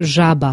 жаба.